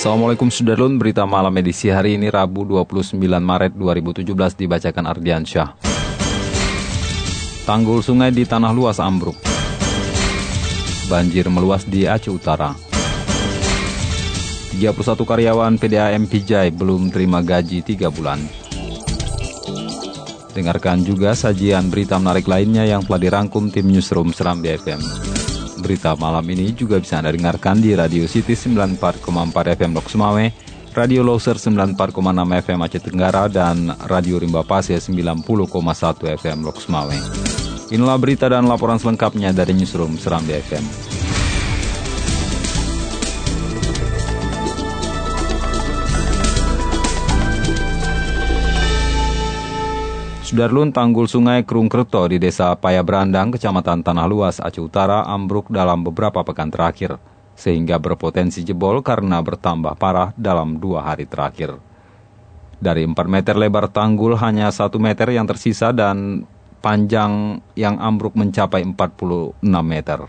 Assalamualaikum Sudarlun, berita malam edisi hari ini Rabu 29 Maret 2017 dibacakan Ardiansyah. Tanggul sungai di tanah luas ambruk. Banjir meluas di Aceh Utara. 31 karyawan PDAM Pijai belum terima gaji 3 bulan. Dengarkan juga sajian berita menarik lainnya yang telah dirangkum tim Newsroom Seram BFM. Berita malam ini juga bisa Anda dengarkan di Radio City 94,4 FM Lok Sumawe, Radio Loser 94,6 FM Aceh Tenggara, dan Radio Rimba Pasir 90,1 FM Lok Sumawe. Inilah berita dan laporan selengkapnya dari Newsroom Seram BFM. Sudarlun Tanggul Sungai Krungkerto di Desa Payabrandang, Kecamatan Tanah Luas, Aceh Utara ambruk dalam beberapa pekan terakhir, sehingga berpotensi jebol karena bertambah parah dalam dua hari terakhir. Dari 4 meter lebar tanggul hanya 1 meter yang tersisa dan panjang yang ambruk mencapai 46 meter.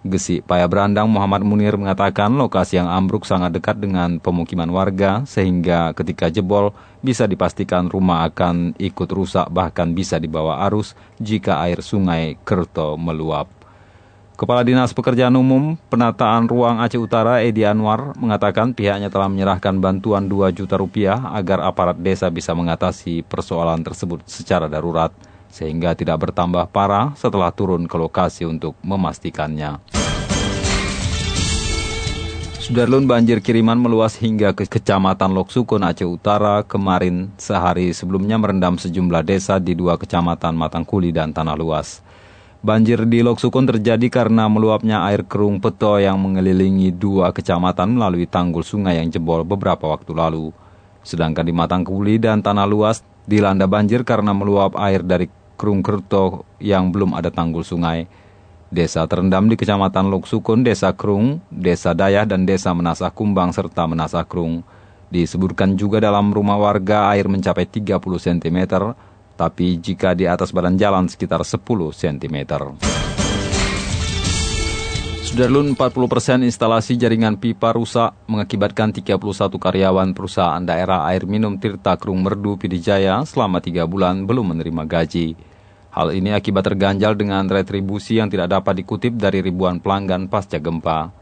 Gesi Paya Berandang Muhammad Munir mengatakan lokasi yang ambruk sangat dekat dengan pemukiman warga sehingga ketika jebol bisa dipastikan rumah akan ikut rusak bahkan bisa dibawa arus jika air sungai Kerto meluap. Kepala Dinas Pekerjaan Umum Penataan Ruang Aceh Utara Edi Anwar mengatakan pihaknya telah menyerahkan bantuan 2 juta rupiah agar aparat desa bisa mengatasi persoalan tersebut secara darurat sehingga tidak bertambah parah setelah turun ke lokasi untuk memastikannya. Sudarlun banjir kiriman meluas hingga ke Kecamatan Loksukun Aceh Utara kemarin sehari sebelumnya merendam sejumlah desa di dua kecamatan Matangkuli dan Tanah Luas. Banjir di Loksukun terjadi karena meluapnya air kerung peto yang mengelilingi dua kecamatan melalui tanggul sungai yang jebol beberapa waktu lalu. Sedangkan di Matangkuli dan Tanah Luas dilanda banjir karena meluap air dari Krungkerto yang belum ada tanggul sungai. Desa terendam di Kecamatan Loksukun, Desa Krung, Desa Dayah, dan Desa Menasah Kumbang, serta Menasah Krung. Disebutkan juga dalam rumah warga air mencapai 30 cm, tapi jika di atas badan jalan sekitar 10 cm. Sudarlun 40% instalasi jaringan pipa rusak mengakibatkan 31 karyawan perusahaan daerah air minum Tirta Krung Merdu Pidijaya selama 3 bulan belum menerima gaji. Hal ini akibat terganjal dengan retribusi yang tidak dapat dikutip dari ribuan pelanggan pasca gempa.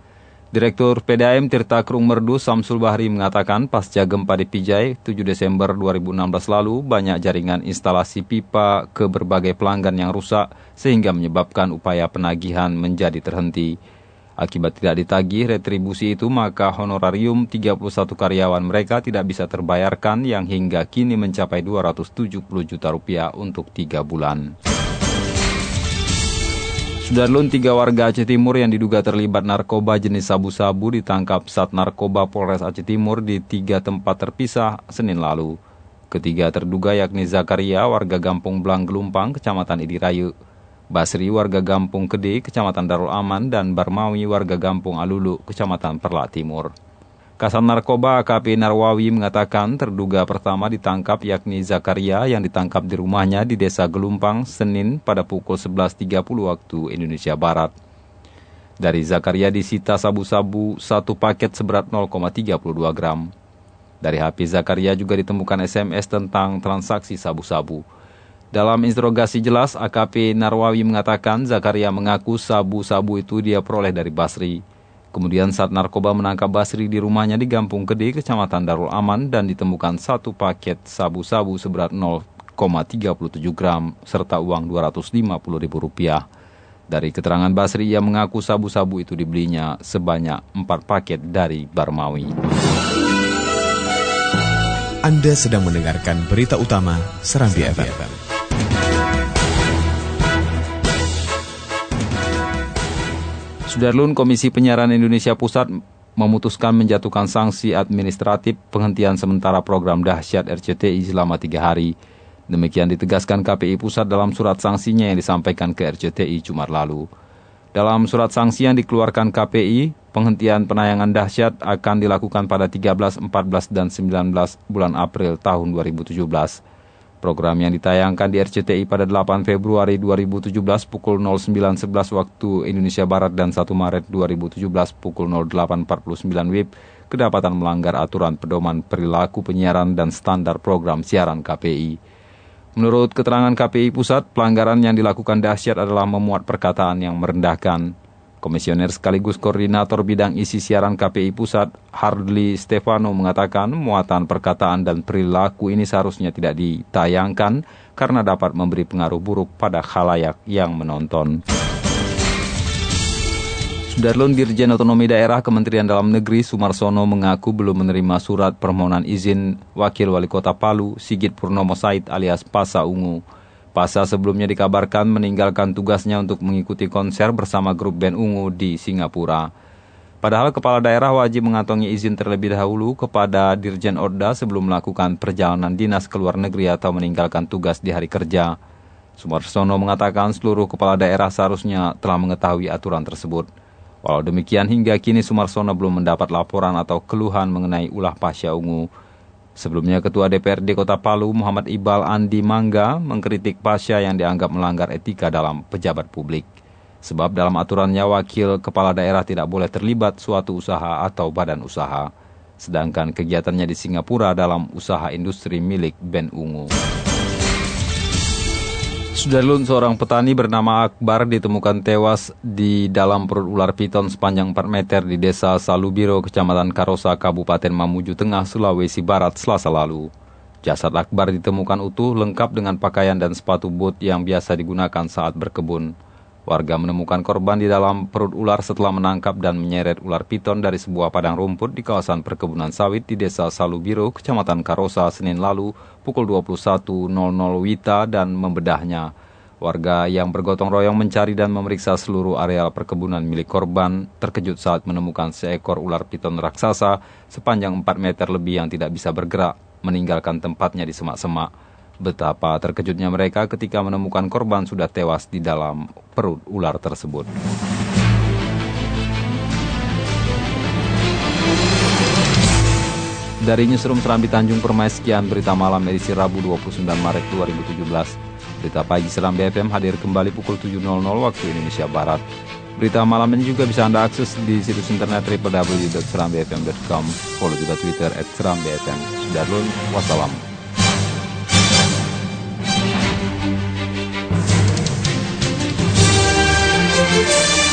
Direktur PDAM Tirta Krung Merdu Samsul Bahri mengatakan pasca gempa di Pijai 7 Desember 2016 lalu banyak jaringan instalasi pipa ke berbagai pelanggan yang rusak sehingga menyebabkan upaya penagihan menjadi terhenti. Akibat tidak ditagih retribusi itu, maka honorarium 31 karyawan mereka tidak bisa terbayarkan yang hingga kini mencapai 270 juta rupiah untuk tiga bulan. Sudarlun tiga warga Aceh Timur yang diduga terlibat narkoba jenis sabu-sabu ditangkap saat narkoba Polres Aceh Timur di tiga tempat terpisah Senin lalu. Ketiga terduga yakni Zakaria, warga Gampung Belang Gelumpang, Kecamatan Idirayu, Basri warga Gampung Kede, Kecamatan Darul Aman, dan Barmawi warga Gampung Alulu, Kecamatan Perla Timur. Kasat Narkoba AKP Narwawi mengatakan terduga pertama ditangkap yakni Zakaria yang ditangkap di rumahnya di Desa Gelumpang, Senin pada pukul 11.30 waktu Indonesia Barat. Dari Zakaria disita sabu-sabu satu paket seberat 0,32 gram. Dari HP Zakaria juga ditemukan SMS tentang transaksi sabu-sabu. Dalam interogasi jelas, AKP Narwawi mengatakan Zakaria mengaku sabu-sabu itu dia peroleh dari Basri. Kemudian saat narkoba menangkap Basri di rumahnya di Gampung Gede, Kecamatan Darul Aman, dan ditemukan satu paket sabu-sabu seberat 0,37 gram, serta uang Rp250.000. Dari keterangan Basri, ia mengaku sabu-sabu itu dibelinya sebanyak 4 paket dari Barmawi. Anda sedang mendengarkan berita utama Serambi FM. Sudarlun Komisi Penyiaran Indonesia Pusat memutuskan menjatuhkan sanksi administratif penghentian sementara program dahsyat RCTI selama tiga hari. Demikian ditegaskan KPI Pusat dalam surat sanksinya yang disampaikan ke RCTI Jumat lalu. Dalam surat sanksi yang dikeluarkan KPI, penghentian penayangan dahsyat akan dilakukan pada 13, 14, dan 19 bulan April tahun 2017. Program yang ditayangkan di RCTI pada 8 Februari 2017 pukul 09.11 waktu Indonesia Barat dan 1 Maret 2017 pukul 08.49 WIB kedapatan melanggar aturan pedoman perilaku penyiaran dan standar program siaran KPI. Menurut keterangan KPI Pusat, pelanggaran yang dilakukan dahsyat adalah memuat perkataan yang merendahkan, Komisioner sekaligus Koordinator Bidang Isi Siaran KPI Pusat, Hardly Stefano mengatakan muatan perkataan dan perilaku ini seharusnya tidak ditayangkan karena dapat memberi pengaruh buruk pada khalayak yang menonton. Sudarlun Dirjen Otonomi Daerah Kementerian Dalam Negeri Sumarsono mengaku belum menerima surat permohonan izin Wakil Wali Kota Palu Sigit Purnomo Said alias Pasa Ungu Pasa sebelumnya dikabarkan meninggalkan tugasnya untuk mengikuti konser bersama grup band Ungu di Singapura. Padahal kepala daerah wajib mengantongi izin terlebih dahulu kepada Dirjen Orda sebelum melakukan perjalanan dinas ke luar negeri atau meninggalkan tugas di hari kerja. Sumarsono mengatakan seluruh kepala daerah seharusnya telah mengetahui aturan tersebut. Walau demikian hingga kini Sumarsono belum mendapat laporan atau keluhan mengenai ulah pasca ungu. Sebelumnya Ketua DPRD Kota Palu Muhammad Ibal Andi Mangga mengkritik Pasya yang dianggap melanggar etika dalam pejabat publik. Sebab dalam aturannya wakil kepala daerah tidak boleh terlibat suatu usaha atau badan usaha. Sedangkan kegiatannya di Singapura dalam usaha industri milik Ben Ungu. Sudarlun seorang petani bernama Akbar ditemukan tewas di dalam perut ular piton sepanjang 4 meter di desa Salubiro, kecamatan Karosa, Kabupaten Mamuju Tengah, Sulawesi Barat, selasa lalu. Jasad Akbar ditemukan utuh lengkap dengan pakaian dan sepatu boot yang biasa digunakan saat berkebun. Warga menemukan korban di dalam perut ular setelah menangkap dan menyeret ular piton dari sebuah padang rumput di kawasan perkebunan sawit di desa Salubiro, Kecamatan Karosa, Senin lalu pukul 21.00 Wita dan membedahnya. Warga yang bergotong royong mencari dan memeriksa seluruh areal perkebunan milik korban terkejut saat menemukan seekor ular piton raksasa sepanjang 4 meter lebih yang tidak bisa bergerak meninggalkan tempatnya di semak-semak. Betapa terkejutnya mereka ketika menemukan korban sudah tewas di dalam perut ular tersebut. Dari Newsroom Serambi Tanjung Permai, sekian berita malam edisi Rabu 29 Maret 2017. Berita pagi Serambi FM hadir kembali pukul 7.00 waktu Indonesia Barat. Berita malam ini juga bisa Anda akses di situs internet www.serambifm.com. Follow juga Twitter at Serambi FM. Sudah wassalam. Música